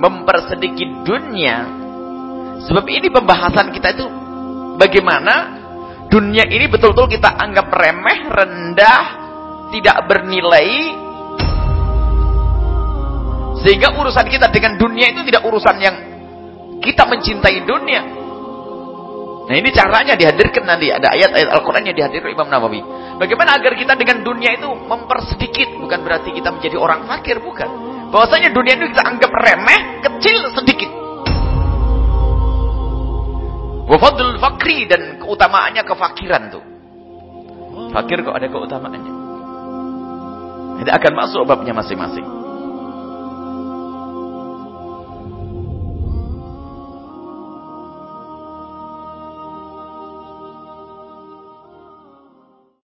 mempersedikit dunia. Sebab ini pembahasan kita itu bagaimana dunia ini betul-betul kita anggap remeh, rendah, tidak bernilai. Sehingga urusan kita dengan dunia itu tidak urusan yang kita mencintai dunia. Nah ini caranya dihadirkan nanti. Ada ayat-ayat Al-Quran yang dihadirkan Imam Nawawi. Bagaimana agar kita dengan dunia itu mempersedikit. Bukan berarti kita menjadi orang fakir. Bukan. Bahwasanya dunia itu kita anggap remeh, kecil, sedikit. Wafadul fakri dan keutamaannya kefakiran tuh. Fakir kok ada keutamaannya. Tidak akan masuk babnya masing-masing.